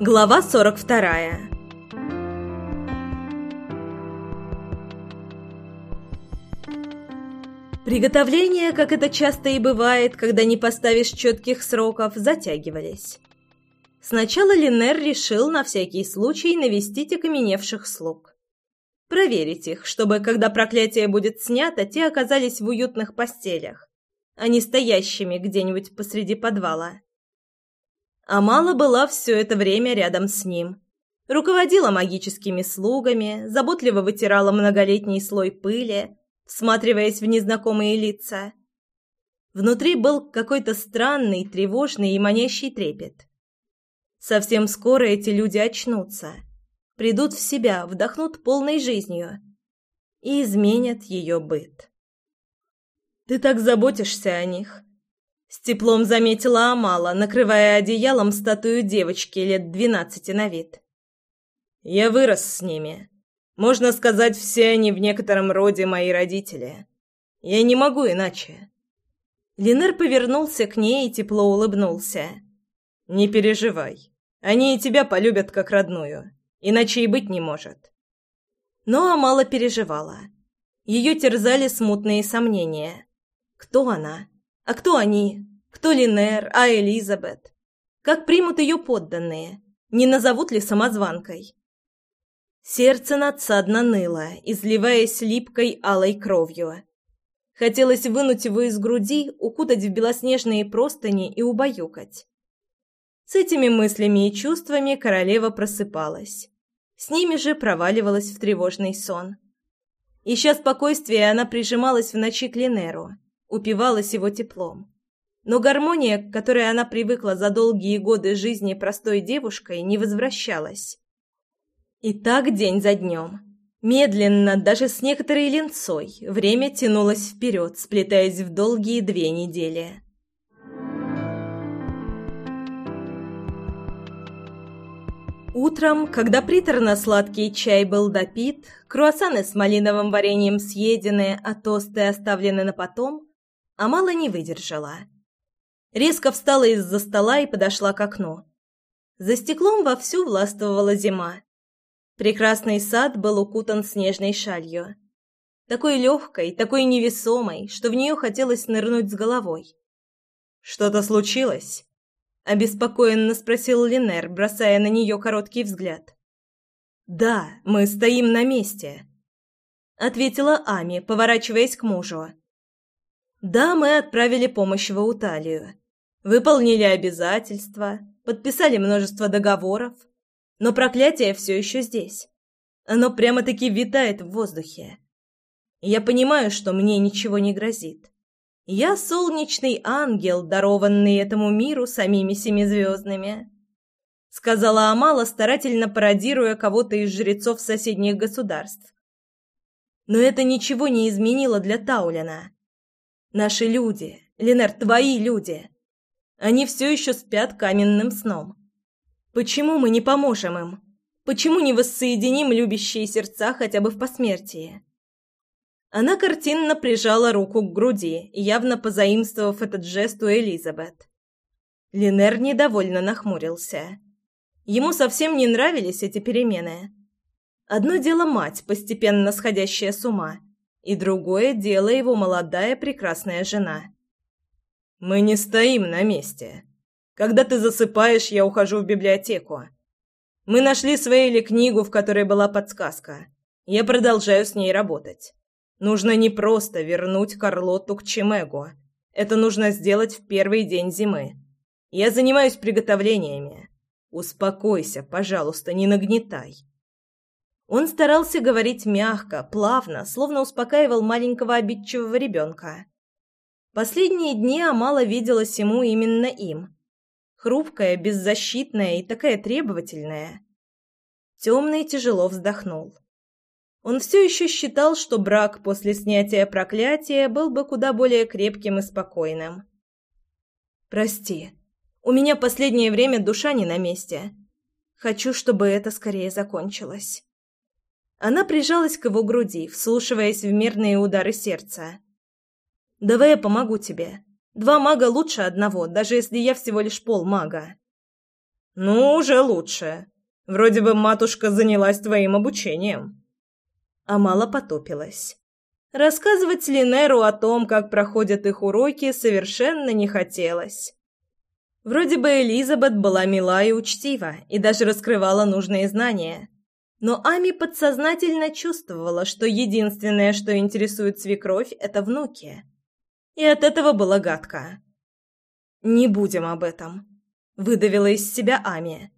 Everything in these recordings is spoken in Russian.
Глава 42 Приготовления, как это часто и бывает, когда не поставишь четких сроков, затягивались. Сначала Линер решил на всякий случай навестить окаменевших слуг. Проверить их, чтобы, когда проклятие будет снято, те оказались в уютных постелях, а не стоящими где-нибудь посреди подвала. Амала была все это время рядом с ним. Руководила магическими слугами, заботливо вытирала многолетний слой пыли, всматриваясь в незнакомые лица. Внутри был какой-то странный, тревожный и манящий трепет. Совсем скоро эти люди очнутся, придут в себя, вдохнут полной жизнью и изменят ее быт. «Ты так заботишься о них», с теплом заметила Амала, накрывая одеялом статую девочки лет двенадцати на вид. «Я вырос с ними. Можно сказать, все они в некотором роде мои родители. Я не могу иначе». Линер повернулся к ней и тепло улыбнулся. «Не переживай. Они и тебя полюбят как родную. Иначе и быть не может». Но Амала переживала. Ее терзали смутные сомнения. Кто она? А кто они? Кто Линер, а Элизабет? Как примут ее подданные? Не назовут ли самозванкой? Сердце надсадно ныло, изливаясь липкой алой кровью. Хотелось вынуть его из груди, укутать в белоснежные простыни и убаюкать. С этими мыслями и чувствами королева просыпалась. С ними же проваливалась в тревожный сон. Ища спокойствия, она прижималась в ночи к Линеру – упивалась его теплом. Но гармония, к которой она привыкла за долгие годы жизни простой девушкой, не возвращалась. И так день за днем. Медленно, даже с некоторой ленцой, время тянулось вперед, сплетаясь в долгие две недели. Утром, когда приторно-сладкий чай был допит, круассаны с малиновым вареньем съедены, а тосты оставлены на потом, Амала не выдержала. Резко встала из-за стола и подошла к окну. За стеклом вовсю властвовала зима. Прекрасный сад был укутан снежной шалью. Такой легкой, такой невесомой, что в нее хотелось нырнуть с головой. «Что-то случилось?» — обеспокоенно спросил Линер, бросая на нее короткий взгляд. «Да, мы стоим на месте», — ответила Ами, поворачиваясь к мужу. Да, мы отправили помощь в Ауталию. Выполнили обязательства, подписали множество договоров. Но проклятие все еще здесь. Оно прямо-таки витает в воздухе. Я понимаю, что мне ничего не грозит. Я солнечный ангел, дарованный этому миру самими семизвездными. Сказала Амала, старательно пародируя кого-то из жрецов соседних государств. Но это ничего не изменило для Таулина. Наши люди, Ленер, твои люди. Они все еще спят каменным сном. Почему мы не поможем им? Почему не воссоединим любящие сердца хотя бы в посмертии? Она картинно прижала руку к груди, явно позаимствовав этот жест у Элизабет. Линер недовольно нахмурился. Ему совсем не нравились эти перемены. Одно дело мать, постепенно сходящая с ума, и другое дело его молодая прекрасная жена. Мы не стоим на месте. Когда ты засыпаешь, я ухожу в библиотеку. Мы нашли с Вейли книгу, в которой была подсказка. Я продолжаю с ней работать. Нужно не просто вернуть Карлотту к Чемегу. Это нужно сделать в первый день зимы. Я занимаюсь приготовлениями. Успокойся, пожалуйста, не нагнетай. Он старался говорить мягко, плавно, словно успокаивал маленького обидчивого ребенка. Последние дни Амала виделась ему именно им. Хрупкая, беззащитная и такая требовательная. Темный тяжело вздохнул. Он все еще считал, что брак после снятия проклятия был бы куда более крепким и спокойным. «Прости, у меня последнее время душа не на месте. Хочу, чтобы это скорее закончилось». Она прижалась к его груди, вслушиваясь в мирные удары сердца. «Давай я помогу тебе. Два мага лучше одного, даже если я всего лишь полмага». «Ну, уже лучше. Вроде бы матушка занялась твоим обучением». Амала потопилась. Рассказывать Линеру о том, как проходят их уроки, совершенно не хотелось. Вроде бы Элизабет была мила и учтива, и даже раскрывала нужные знания. Но Ами подсознательно чувствовала, что единственное, что интересует свекровь, это внуки. И от этого было гадко. «Не будем об этом», выдавила из себя Ами.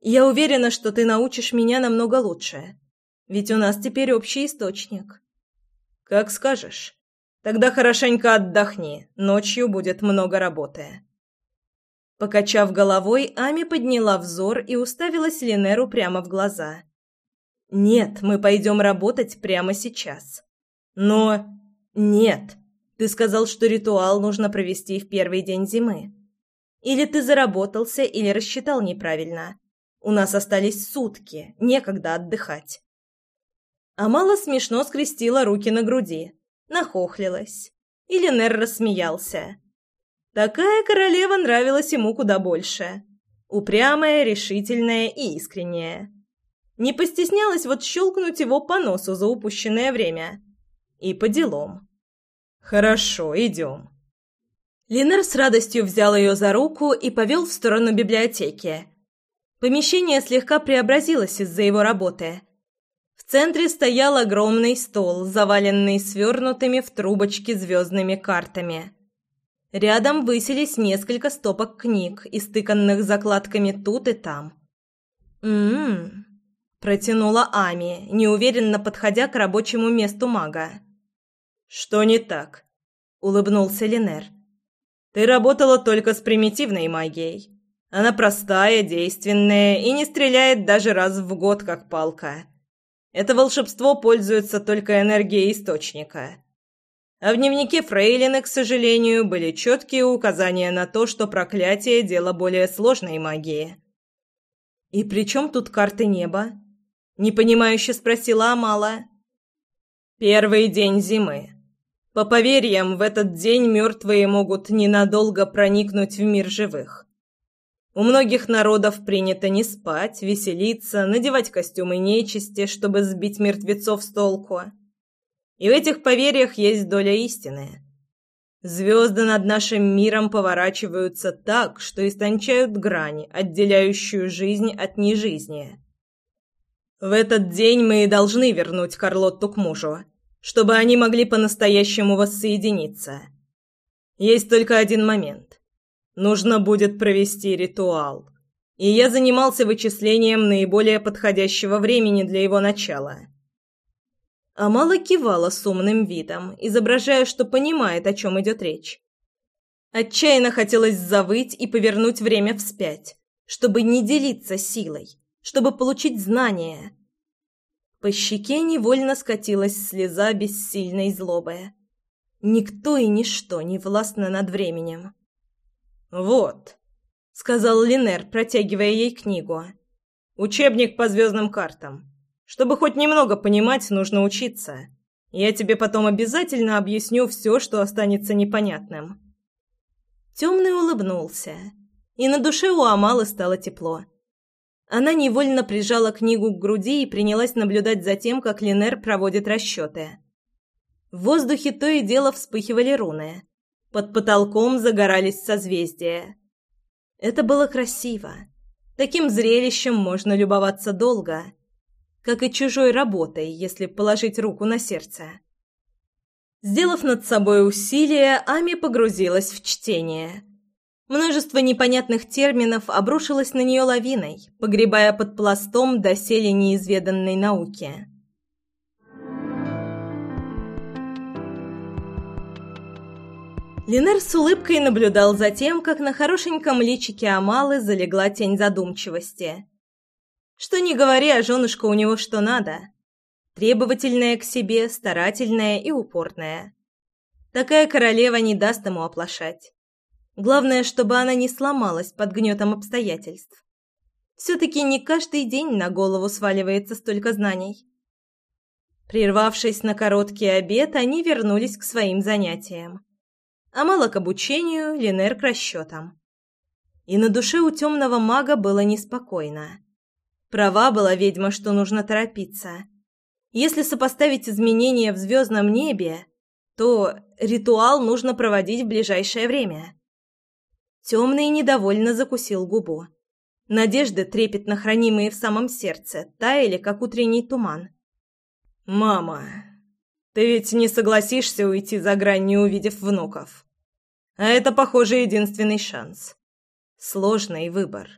Я уверена, что ты научишь меня намного лучше. Ведь у нас теперь общий источник. Как скажешь. Тогда хорошенько отдохни. Ночью будет много работы. Покачав головой, Ами подняла взор и уставилась Линеру прямо в глаза. «Нет, мы пойдем работать прямо сейчас». «Но...» «Нет. Ты сказал, что ритуал нужно провести в первый день зимы. Или ты заработался, или рассчитал неправильно. У нас остались сутки, некогда отдыхать. Амала смешно скрестила руки на груди, нахохлилась. И Ленер рассмеялся. Такая королева нравилась ему куда больше. Упрямая, решительная и искренняя. Не постеснялась вот щелкнуть его по носу за упущенное время. И по делам. «Хорошо, идем», Линер с радостью взял ее за руку и повел в сторону библиотеки. Помещение слегка преобразилось из-за его работы. В центре стоял огромный стол, заваленный свернутыми в трубочки звездными картами. Рядом высились несколько стопок книг, истыканных закладками тут и там. «М-м-м», протянула Ами, неуверенно подходя к рабочему месту мага. «Что не так?» — улыбнулся Линер. Ты работала только с примитивной магией. Она простая, действенная и не стреляет даже раз в год, как палка. Это волшебство пользуется только энергией источника. А в дневнике Фрейлины, к сожалению, были четкие указания на то, что проклятие – дело более сложной магии. «И при чем тут карты неба?» – непонимающе спросила Амала. «Первый день зимы. По поверьям, в этот день мертвые могут ненадолго проникнуть в мир живых. У многих народов принято не спать, веселиться, надевать костюмы нечисти, чтобы сбить мертвецов с толку. И в этих поверьях есть доля истины. Звезды над нашим миром поворачиваются так, что истончают грани, отделяющую жизнь от нежизни. В этот день мы и должны вернуть Карлотту к мужу чтобы они могли по-настоящему воссоединиться. Есть только один момент. Нужно будет провести ритуал. И я занимался вычислением наиболее подходящего времени для его начала. Амала кивала с умным видом, изображая, что понимает, о чем идет речь. Отчаянно хотелось завыть и повернуть время вспять, чтобы не делиться силой, чтобы получить знания, по щеке невольно скатилась слеза бессильной злобы. Никто и ничто не властно над временем. «Вот», — сказал Линер, протягивая ей книгу. «Учебник по звездным картам. Чтобы хоть немного понимать, нужно учиться. Я тебе потом обязательно объясню все, что останется непонятным». Темный улыбнулся, и на душе у Амалы стало тепло. Она невольно прижала книгу к груди и принялась наблюдать за тем, как Линер проводит расчеты. В воздухе то и дело вспыхивали руны. Под потолком загорались созвездия. Это было красиво. Таким зрелищем можно любоваться долго, как и чужой работой, если положить руку на сердце. Сделав над собой усилие, Ами погрузилась в чтение – Множество непонятных терминов обрушилось на нее лавиной, погребая под пластом доселе неизведанной науки. Ленер с улыбкой наблюдал за тем, как на хорошеньком личике Амалы залегла тень задумчивости. Что не говори, а женушка у него что надо. Требовательная к себе, старательная и упорная. Такая королева не даст ему оплошать. Главное, чтобы она не сломалась под гнетом обстоятельств. Все-таки не каждый день на голову сваливается столько знаний. Прервавшись на короткий обед, они вернулись к своим занятиям. А мало к обучению, Линер к расчетам. И на душе у темного мага было неспокойно. Права была ведьма, что нужно торопиться. Если сопоставить изменения в звездном небе, то ритуал нужно проводить в ближайшее время. Темный недовольно закусил губу. Надежды, трепетно хранимые в самом сердце, таяли, как утренний туман. «Мама, ты ведь не согласишься уйти за грань, не увидев внуков? А это, похоже, единственный шанс. Сложный выбор.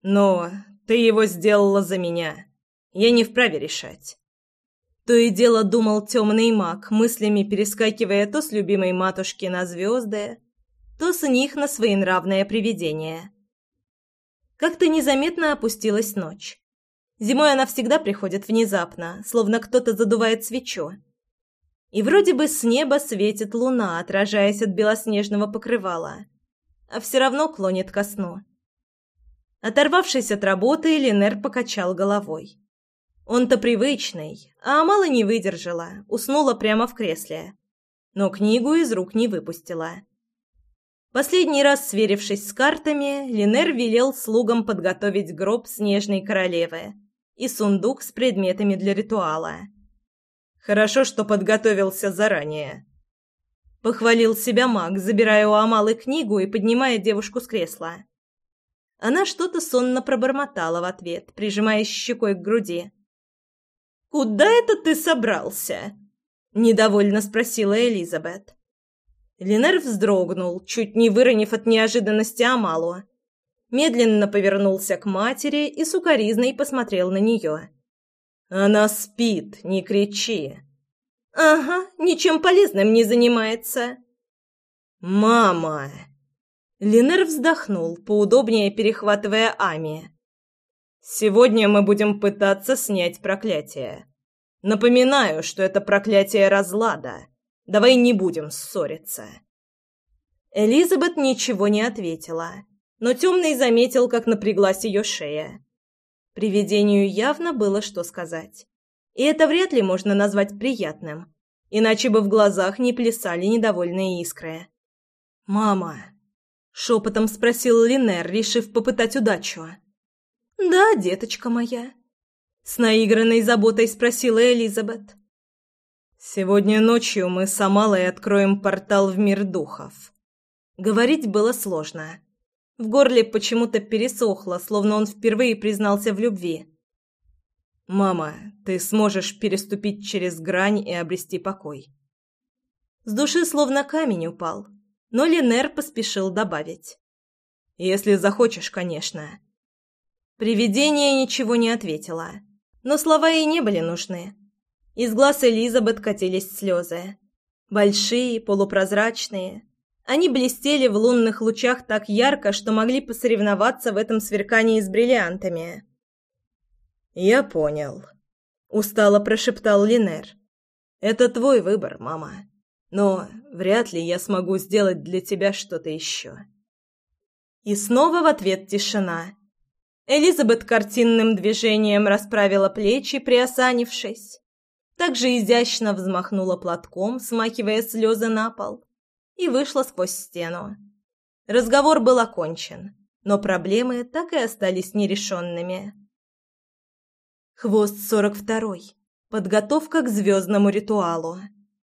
Но ты его сделала за меня. Я не вправе решать». То и дело думал темный маг, мыслями перескакивая то с любимой матушки на звезды, то с них на своенравное привидение. Как-то незаметно опустилась ночь. Зимой она всегда приходит внезапно, словно кто-то задувает свечу. И вроде бы с неба светит луна, отражаясь от белоснежного покрывала, а все равно клонит ко сну. Оторвавшись от работы, Ленер покачал головой. Он-то привычный, а мало не выдержала, уснула прямо в кресле. Но книгу из рук не выпустила. Последний раз сверившись с картами, Линер велел слугам подготовить гроб снежной королевы и сундук с предметами для ритуала. «Хорошо, что подготовился заранее», — похвалил себя маг, забирая у Амалы книгу и поднимая девушку с кресла. Она что-то сонно пробормотала в ответ, прижимаясь щекой к груди. «Куда это ты собрался?» — недовольно спросила Элизабет. Ленер вздрогнул, чуть не выронив от неожиданности Амалу. Медленно повернулся к матери и сукоризной посмотрел на нее. «Она спит, не кричи!» «Ага, ничем полезным не занимается!» «Мама!» Ленер вздохнул, поудобнее перехватывая Ами. «Сегодня мы будем пытаться снять проклятие. Напоминаю, что это проклятие разлада. Давай не будем ссориться». Элизабет ничего не ответила, но темный заметил, как напряглась ее шея. Привидению явно было что сказать. И это вряд ли можно назвать приятным, иначе бы в глазах не плясали недовольные искры. «Мама!» — шепотом спросил Линер, решив попытать удачу. «Да, деточка моя», — с наигранной заботой спросила Элизабет. Сегодня ночью мы с Амалой откроем портал в мир духов. Говорить было сложно. В горле почему-то пересохло, словно он впервые признался в любви. Мама, ты сможешь переступить через грань и обрести покой. С души словно камень упал, но Ленер поспешил добавить: если захочешь, конечно. Привидение ничего не ответило, но слова ей не были нужны. Из глаз Элизабет катились слезы. Большие, полупрозрачные. Они блестели в лунных лучах так ярко, что могли посоревноваться в этом сверкании с бриллиантами. «Я понял», — устало прошептал Линер. «Это твой выбор, мама. Но вряд ли я смогу сделать для тебя что-то еще». И снова в ответ тишина. Элизабет картинным движением расправила плечи, приосанившись также изящно взмахнула платком, смахивая слезы на пол, и вышла сквозь стену. Разговор был окончен, но проблемы так и остались нерешенными. Хвост сорок второй. Подготовка к звездному ритуалу.